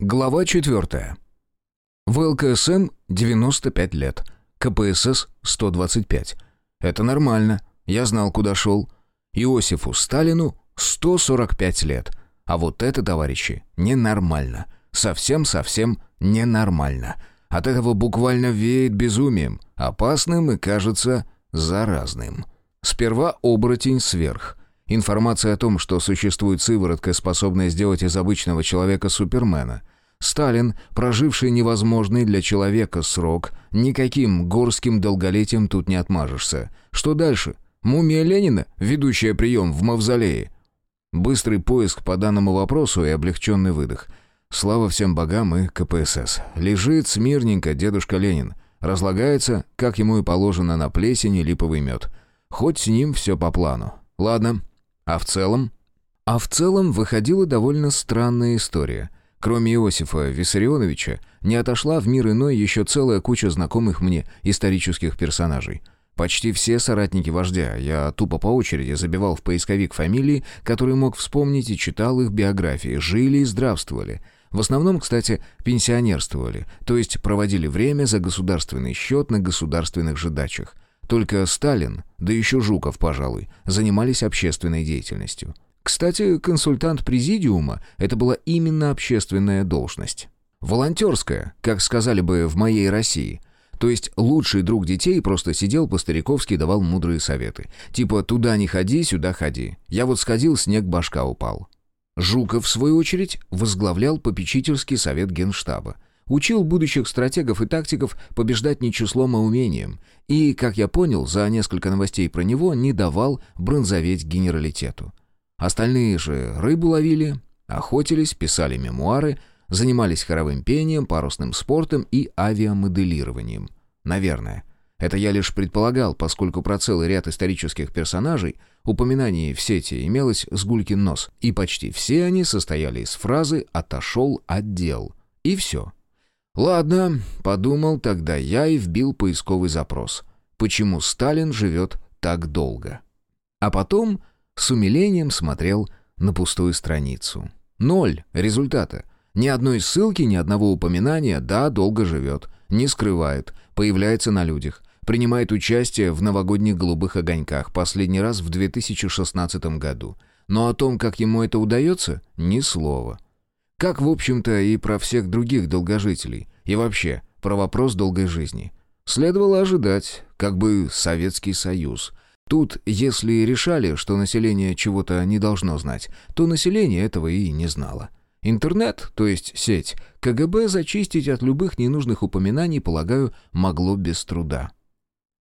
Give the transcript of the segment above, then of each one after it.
Глава 4. В ЛКСМ 95 лет, КПСС 125. Это нормально, я знал, куда шел. Иосифу Сталину 145 лет. А вот это, товарищи, ненормально. Совсем-совсем ненормально. От этого буквально веет безумием, опасным и, кажется, заразным. Сперва оборотень сверх. Информация о том, что существует сыворотка, способная сделать из обычного человека супермена. Сталин, проживший невозможный для человека срок, никаким горским долголетием тут не отмажешься. Что дальше? Мумия Ленина, ведущая прием в мавзолее? Быстрый поиск по данному вопросу и облегченный выдох. Слава всем богам и КПСС. Лежит смирненько дедушка Ленин. Разлагается, как ему и положено, на плесени липовый мед. Хоть с ним все по плану. Ладно. А в целом? А в целом выходила довольно странная история. Кроме Иосифа Виссарионовича, не отошла в мир иной еще целая куча знакомых мне исторических персонажей. Почти все соратники вождя, я тупо по очереди забивал в поисковик фамилии, которые мог вспомнить и читал их биографии, жили и здравствовали. В основном, кстати, пенсионерствовали, то есть проводили время за государственный счет на государственных же дачах. Только Сталин, да еще Жуков, пожалуй, занимались общественной деятельностью. Кстати, консультант президиума – это была именно общественная должность. Волонтерская, как сказали бы в моей России. То есть лучший друг детей просто сидел по-стариковски давал мудрые советы. Типа «туда не ходи, сюда ходи». Я вот сходил, снег башка упал. Жуков, в свою очередь, возглавлял попечительский совет генштаба. Учил будущих стратегов и тактиков побеждать не числом, а умением. И, как я понял, за несколько новостей про него не давал бронзоветь генералитету. Остальные же рыбу ловили, охотились, писали мемуары, занимались хоровым пением, парусным спортом и авиамоделированием. Наверное. Это я лишь предполагал, поскольку про целый ряд исторических персонажей упоминаний в сети имелось с гулькин нос, и почти все они состояли из фразы «отошел отдел». И все. Ладно, подумал тогда я и вбил поисковый запрос. Почему Сталин живет так долго? А потом с умилением смотрел на пустую страницу. Ноль результата. Ни одной ссылки, ни одного упоминания «да, долго живет», не скрывает, появляется на людях, принимает участие в новогодних голубых огоньках, последний раз в 2016 году. Но о том, как ему это удается, ни слова. Как, в общем-то, и про всех других долгожителей. И вообще, про вопрос долгой жизни. Следовало ожидать, как бы Советский Союз. Тут, если решали, что население чего-то не должно знать, то население этого и не знало. Интернет, то есть сеть, КГБ зачистить от любых ненужных упоминаний, полагаю, могло без труда.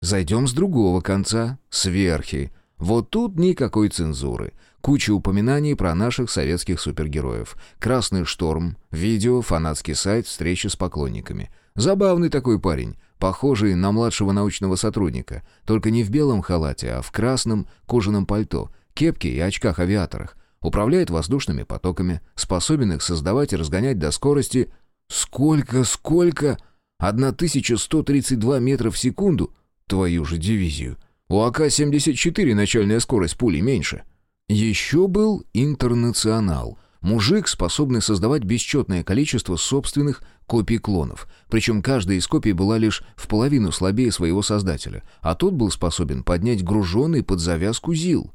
Зайдем с другого конца, сверхи. Вот тут никакой цензуры. Куча упоминаний про наших советских супергероев. «Красный шторм», видео, фанатский сайт, встречи с поклонниками. Забавный такой парень, похожий на младшего научного сотрудника, только не в белом халате, а в красном кожаном пальто, кепке и очках-авиаторах. Управляет воздушными потоками, способен их создавать и разгонять до скорости... Сколько, сколько? 1132 метра в секунду? Твою же дивизию. У АК-74 начальная скорость пули меньше. Еще был интернационал. Мужик, способный создавать бесчетное количество собственных копий клонов. Причем каждая из копий была лишь в половину слабее своего создателя, а тот был способен поднять груженный под завязку ЗИЛ.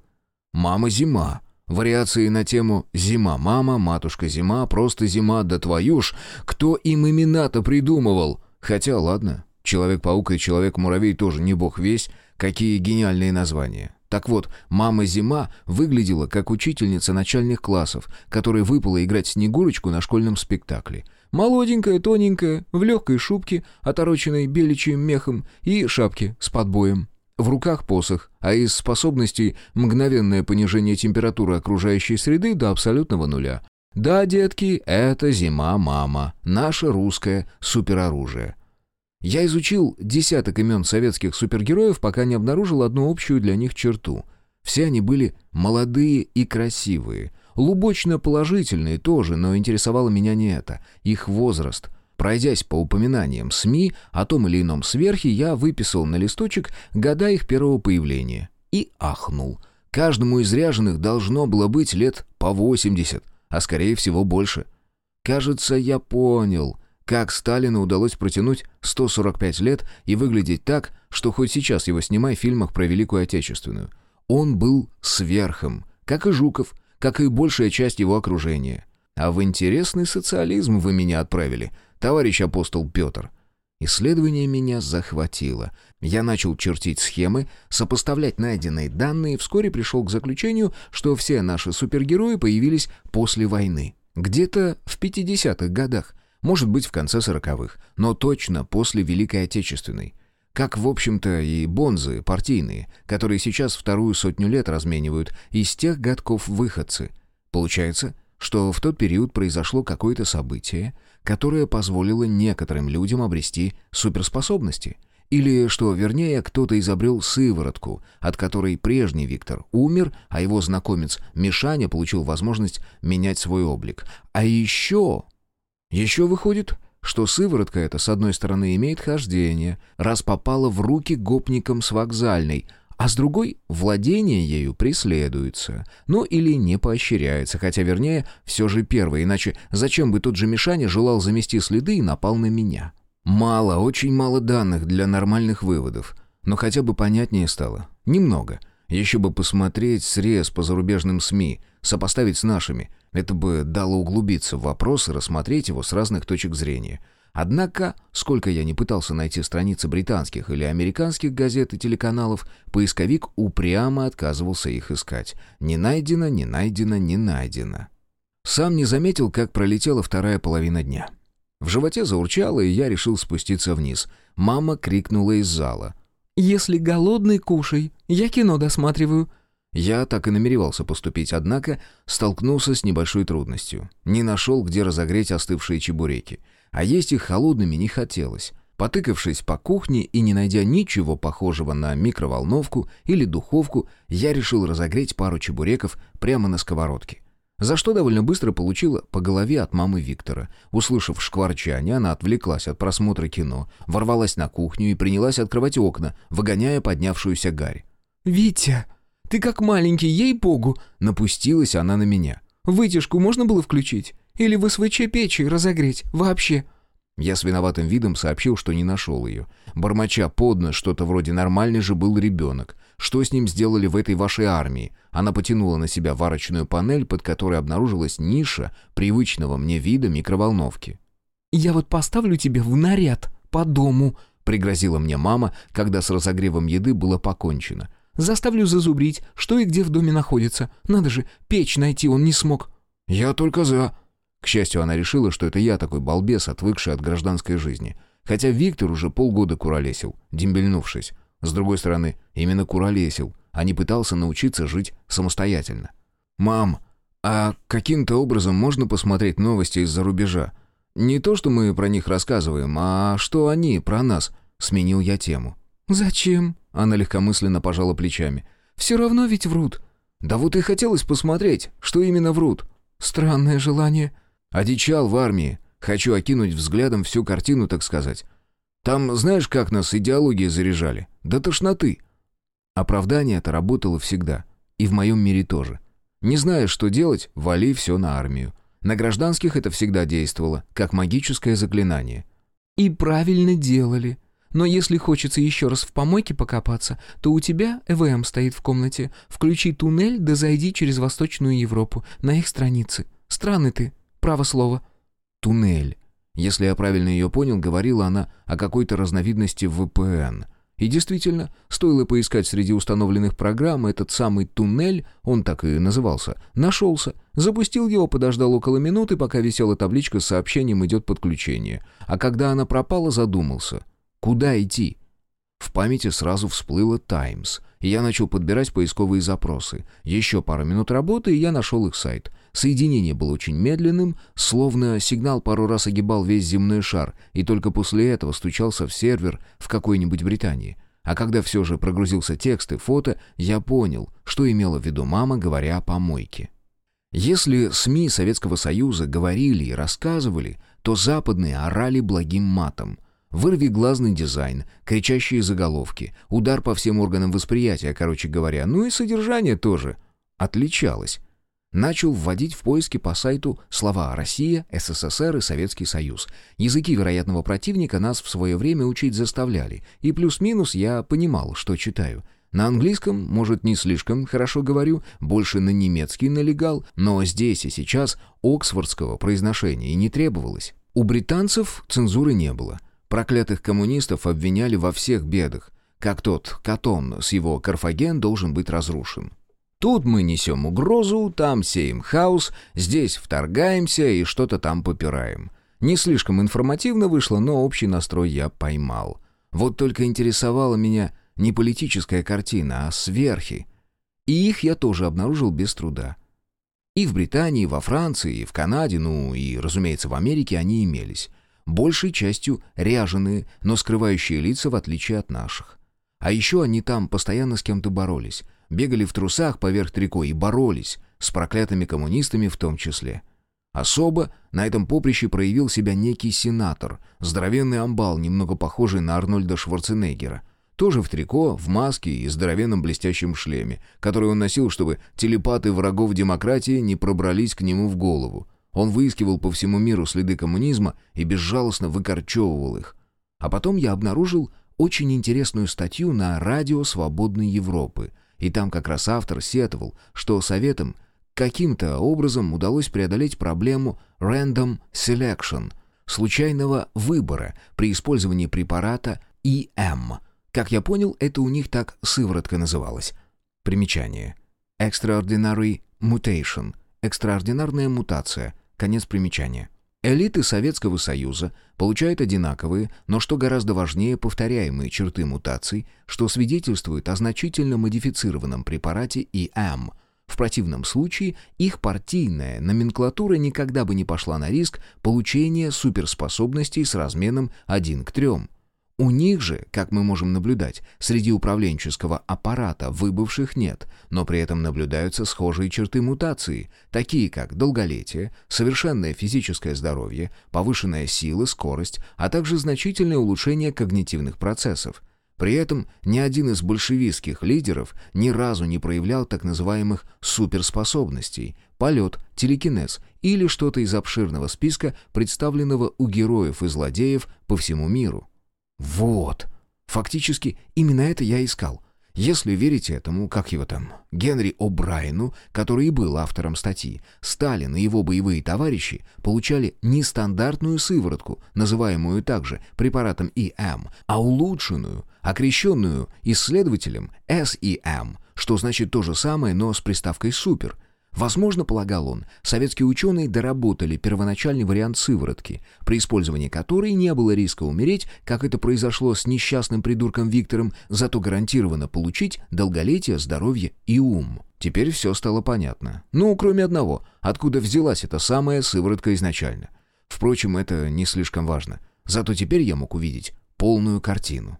«Мама-зима». Вариации на тему «Зима-мама», «Матушка-зима», «Просто зима», «Да твою ж», кто им имена-то придумывал? Хотя, ладно, Человек-паук и Человек-муравей тоже не бог весь, какие гениальные названия. Так вот, мама-зима выглядела как учительница начальных классов, которой выпало играть Снегурочку на школьном спектакле. Молоденькая, тоненькая, в легкой шубке, отороченной беличьим мехом, и шапке с подбоем. В руках посох, а из способностей мгновенное понижение температуры окружающей среды до абсолютного нуля. Да, детки, это зима-мама, наше русское супероружие. Я изучил десяток имен советских супергероев, пока не обнаружил одну общую для них черту. Все они были молодые и красивые. Лубочно положительные тоже, но интересовало меня не это. Их возраст. Пройдясь по упоминаниям СМИ о том или ином сверхе, я выписал на листочек года их первого появления. И ахнул. Каждому из ряженых должно было быть лет по 80, а скорее всего больше. Кажется, я понял, как Сталину удалось протянуть 145 лет и выглядеть так, что хоть сейчас его снимай в фильмах про Великую Отечественную. Он был сверхом, как и Жуков, как и большая часть его окружения. А в интересный социализм вы меня отправили, товарищ апостол Петр. Исследование меня захватило. Я начал чертить схемы, сопоставлять найденные данные и вскоре пришел к заключению, что все наши супергерои появились после войны. Где-то в 50-х годах, может быть, в конце 40-х, но точно после Великой Отечественной. Как, в общем-то, и бонзы партийные, которые сейчас вторую сотню лет разменивают из тех годков выходцы. Получается, что в тот период произошло какое-то событие, которое позволило некоторым людям обрести суперспособности. Или, что вернее, кто-то изобрел сыворотку, от которой прежний Виктор умер, а его знакомец Мишаня получил возможность менять свой облик. А еще... Еще выходит, что сыворотка эта, с одной стороны, имеет хождение, раз попала в руки гопникам с вокзальной, а с другой — владение ею преследуется, ну или не поощряется, хотя, вернее, все же первое, иначе зачем бы тот же Мишаня желал замести следы и напал на меня? Мало, очень мало данных для нормальных выводов, но хотя бы понятнее стало. Немного. Еще бы посмотреть срез по зарубежным СМИ, сопоставить с нашими. Это бы дало углубиться в вопрос и рассмотреть его с разных точек зрения — Однако, сколько я не пытался найти страницы британских или американских газет и телеканалов, поисковик упрямо отказывался их искать. Не найдено, не найдено, не найдено. Сам не заметил, как пролетела вторая половина дня. В животе заурчало, и я решил спуститься вниз. Мама крикнула из зала. «Если голодный, кушай. Я кино досматриваю». Я так и намеревался поступить, однако столкнулся с небольшой трудностью. Не нашел, где разогреть остывшие чебуреки а есть их холодными не хотелось. Потыкавшись по кухне и не найдя ничего похожего на микроволновку или духовку, я решил разогреть пару чебуреков прямо на сковородке. За что довольно быстро получила по голове от мамы Виктора. Услышав шкварчание, она отвлеклась от просмотра кино, ворвалась на кухню и принялась открывать окна, выгоняя поднявшуюся гарь. «Витя, ты как маленький, ей-богу!» Напустилась она на меня. «Вытяжку можно было включить? Или в СВЧ печи разогреть? Вообще?» Я с виноватым видом сообщил, что не нашел ее. Бормоча под нос что-то вроде «нормальный же был ребенок». Что с ним сделали в этой вашей армии? Она потянула на себя варочную панель, под которой обнаружилась ниша привычного мне вида микроволновки. «Я вот поставлю тебе в наряд по дому», — пригрозила мне мама, когда с разогревом еды было покончено. «Заставлю зазубрить, что и где в доме находится. Надо же, печь найти он не смог». «Я только за», к счастью, она решила, что это я такой балбес, отвыкший от гражданской жизни. Хотя Виктор уже полгода куролесил, дембельнувшись. С другой стороны, именно куролесил, а не пытался научиться жить самостоятельно. «Мам, а каким-то образом можно посмотреть новости из-за рубежа? Не то, что мы про них рассказываем, а что они про нас?» Сменил я тему. «Зачем?» Она легкомысленно пожала плечами. «Все равно ведь врут». «Да вот и хотелось посмотреть, что именно врут». «Странное желание». Одичал в армии. Хочу окинуть взглядом всю картину, так сказать. Там знаешь, как нас идеологией заряжали? До тошноты. Оправдание это работало всегда. И в моем мире тоже. Не знаешь, что делать, вали все на армию. На гражданских это всегда действовало, как магическое заклинание. И правильно делали. Но если хочется еще раз в помойке покопаться, то у тебя ЭВМ стоит в комнате. Включи туннель, да зайди через Восточную Европу, на их страницы. Странный ты. Право слово». «Туннель». Если я правильно ее понял, говорила она о какой-то разновидности VPN. И действительно, стоило поискать среди установленных программ этот самый туннель, он так и назывался, нашелся. Запустил его, подождал около минуты, пока висела табличка с сообщением «идет подключение». А когда она пропала, задумался. Куда идти? В памяти сразу всплыло «Таймс», и я начал подбирать поисковые запросы. Еще пару минут работы, и я нашел их сайт. Соединение было очень медленным, словно сигнал пару раз огибал весь земной шар, и только после этого стучался в сервер в какой-нибудь Британии. А когда все же прогрузился текст и фото, я понял, что имела в виду мама, говоря о помойке. Если СМИ Советского Союза говорили и рассказывали, то западные орали благим матом. Вырви глазный дизайн, кричащие заголовки, удар по всем органам восприятия, короче говоря, ну и содержание тоже отличалось. Начал вводить в поиски по сайту слова «Россия», «СССР» и «Советский Союз». Языки вероятного противника нас в свое время учить заставляли, и плюс-минус я понимал, что читаю. На английском, может, не слишком хорошо говорю, больше на немецкий налегал, но здесь и сейчас оксфордского произношения и не требовалось. У британцев цензуры не было. Проклятых коммунистов обвиняли во всех бедах, как тот Катон с его Карфаген должен быть разрушен. Тут мы несем угрозу, там сеем хаос, здесь вторгаемся и что-то там попираем. Не слишком информативно вышло, но общий настрой я поймал. Вот только интересовала меня не политическая картина, а сверхи. И их я тоже обнаружил без труда. И в Британии, и во Франции, и в Канаде, ну и, разумеется, в Америке они имелись. Большей частью ряженые, но скрывающие лица в отличие от наших. А еще они там постоянно с кем-то боролись бегали в трусах поверх трико и боролись, с проклятыми коммунистами в том числе. Особо на этом поприще проявил себя некий сенатор, здоровенный амбал, немного похожий на Арнольда Шварценеггера. Тоже в трико, в маске и здоровенном блестящем шлеме, который он носил, чтобы телепаты врагов демократии не пробрались к нему в голову. Он выискивал по всему миру следы коммунизма и безжалостно выкорчевывал их. А потом я обнаружил очень интересную статью на радио «Свободной Европы», и там как раз автор сетовал, что советам каким-то образом удалось преодолеть проблему random selection, случайного выбора при использовании препарата EM. Как я понял, это у них так сыворотка называлась. Примечание. Extraordinary mutation. Экстраординарная мутация. Конец примечания. Элиты Советского Союза получают одинаковые, но что гораздо важнее, повторяемые черты мутаций, что свидетельствует о значительно модифицированном препарате ИМ. В противном случае их партийная номенклатура никогда бы не пошла на риск получения суперспособностей с разменом 1 к 3. У них же, как мы можем наблюдать, среди управленческого аппарата выбывших нет, но при этом наблюдаются схожие черты мутации, такие как долголетие, совершенное физическое здоровье, повышенная сила, скорость, а также значительное улучшение когнитивных процессов. При этом ни один из большевистских лидеров ни разу не проявлял так называемых суперспособностей – полет, телекинез или что-то из обширного списка, представленного у героев и злодеев по всему миру. Вот. Фактически, именно это я искал. Если верить этому, как его там, Генри О'Брайену, который и был автором статьи, Сталин и его боевые товарищи получали нестандартную сыворотку, называемую также препаратом ИМ, а улучшенную, окрещенную исследователем СИМ, что значит то же самое, но с приставкой «супер», Возможно, полагал он, советские ученые доработали первоначальный вариант сыворотки, при использовании которой не было риска умереть, как это произошло с несчастным придурком Виктором, зато гарантированно получить долголетие, здоровье и ум. Теперь все стало понятно. Ну, кроме одного, откуда взялась эта самая сыворотка изначально. Впрочем, это не слишком важно. Зато теперь я мог увидеть полную картину.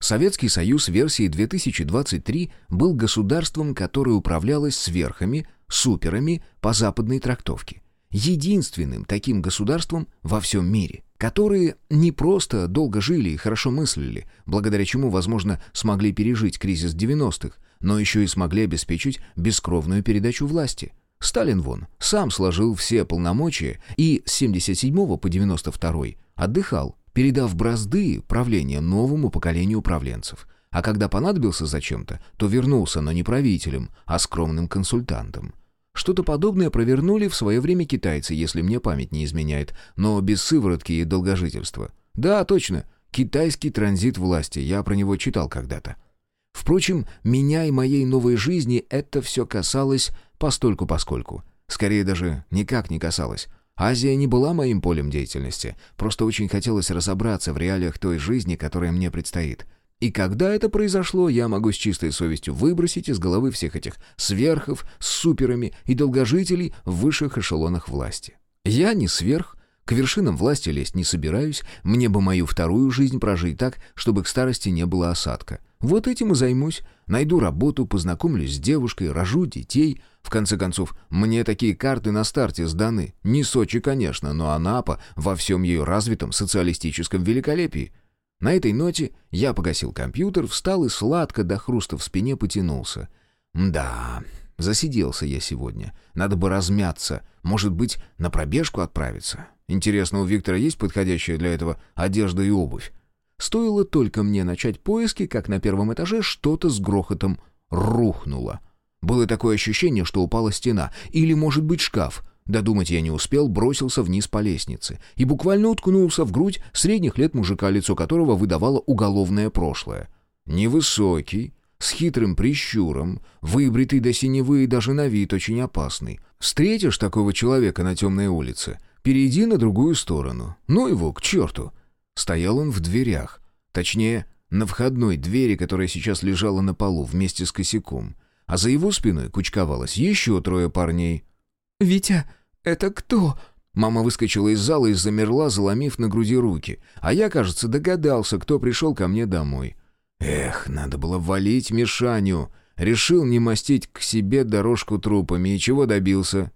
Советский Союз версии 2023 был государством, которое управлялось сверхами, суперами по западной трактовке. Единственным таким государством во всем мире, которые не просто долго жили и хорошо мыслили, благодаря чему, возможно, смогли пережить кризис 90-х, но еще и смогли обеспечить бескровную передачу власти. Сталин вон сам сложил все полномочия и с 77 по 92 отдыхал, передав бразды правления новому поколению управленцев – а когда понадобился зачем-то, то вернулся, но не правителем, а скромным консультантом. Что-то подобное провернули в свое время китайцы, если мне память не изменяет, но без сыворотки и долгожительства. Да, точно, китайский транзит власти, я про него читал когда-то. Впрочем, меня и моей новой жизни это все касалось постольку-поскольку. Скорее даже никак не касалось. Азия не была моим полем деятельности, просто очень хотелось разобраться в реалиях той жизни, которая мне предстоит — и когда это произошло, я могу с чистой совестью выбросить из головы всех этих сверхов суперами и долгожителей в высших эшелонах власти. Я не сверх, к вершинам власти лезть не собираюсь, мне бы мою вторую жизнь прожить так, чтобы к старости не было осадка. Вот этим и займусь. Найду работу, познакомлюсь с девушкой, рожу детей. В конце концов, мне такие карты на старте сданы. Не Сочи, конечно, но Анапа во всем ее развитом социалистическом великолепии. На этой ноте я погасил компьютер, встал и сладко до хруста в спине потянулся. Да, Засиделся я сегодня. Надо бы размяться. Может быть, на пробежку отправиться. Интересно, у Виктора есть подходящая для этого одежда и обувь? Стоило только мне начать поиски, как на первом этаже что-то с грохотом рухнуло. Было такое ощущение, что упала стена. Или, может быть, шкаф. Додумать я не успел, бросился вниз по лестнице. И буквально уткнулся в грудь средних лет мужика, лицо которого выдавало уголовное прошлое. Невысокий, с хитрым прищуром, выбритый до синевы и даже на вид очень опасный. Встретишь такого человека на темной улице, перейди на другую сторону. Ну его, к черту. Стоял он в дверях. Точнее, на входной двери, которая сейчас лежала на полу вместе с косяком. А за его спиной кучковалось еще трое парней. «Витя, это кто?» Мама выскочила из зала и замерла, заломив на груди руки. А я, кажется, догадался, кто пришел ко мне домой. Эх, надо было валить Мишаню. Решил не мастить к себе дорожку трупами. И чего добился?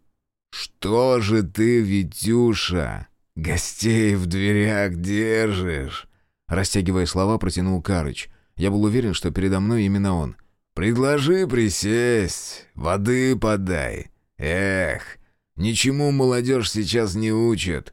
«Что же ты, Витюша, гостей в дверях держишь?» Растягивая слова, протянул Карыч. Я был уверен, что передо мной именно он. «Предложи присесть, воды подай. Эх, ничему молодежь сейчас не учит».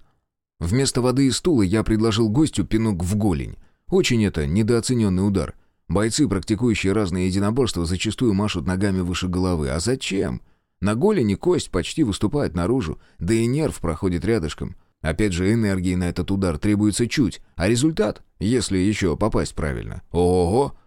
Вместо воды и стула я предложил гостю пинок в голень. Очень это недооцененный удар. Бойцы, практикующие разные единоборства, зачастую машут ногами выше головы. А зачем? На голени кость почти выступает наружу, да и нерв проходит рядышком. Опять же, энергии на этот удар требуется чуть, а результат, если еще попасть правильно, ого-го!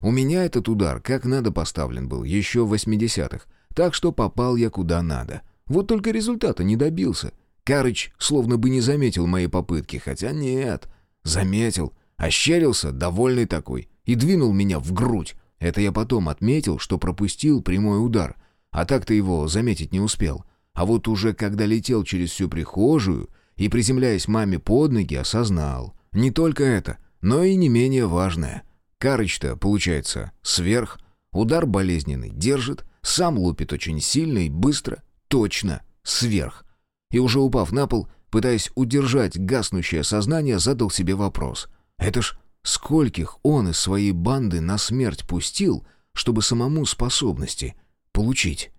У меня этот удар как надо поставлен был, еще в 80-х, так что попал я куда надо. Вот только результата не добился. Карыч словно бы не заметил моей попытки, хотя нет, заметил, ощерился, довольный такой и двинул меня в грудь. Это я потом отметил, что пропустил прямой удар, а так-то его заметить не успел. А вот уже когда летел через всю прихожую и, приземляясь маме под ноги, осознал. Не только это, но и не менее важное. Карыч-то, получается, сверх, удар болезненный держит, сам лупит очень сильно и быстро, точно, сверх. И уже упав на пол, пытаясь удержать гаснущее сознание, задал себе вопрос. Это ж Скольких он из своей банды на смерть пустил, чтобы самому способности получить?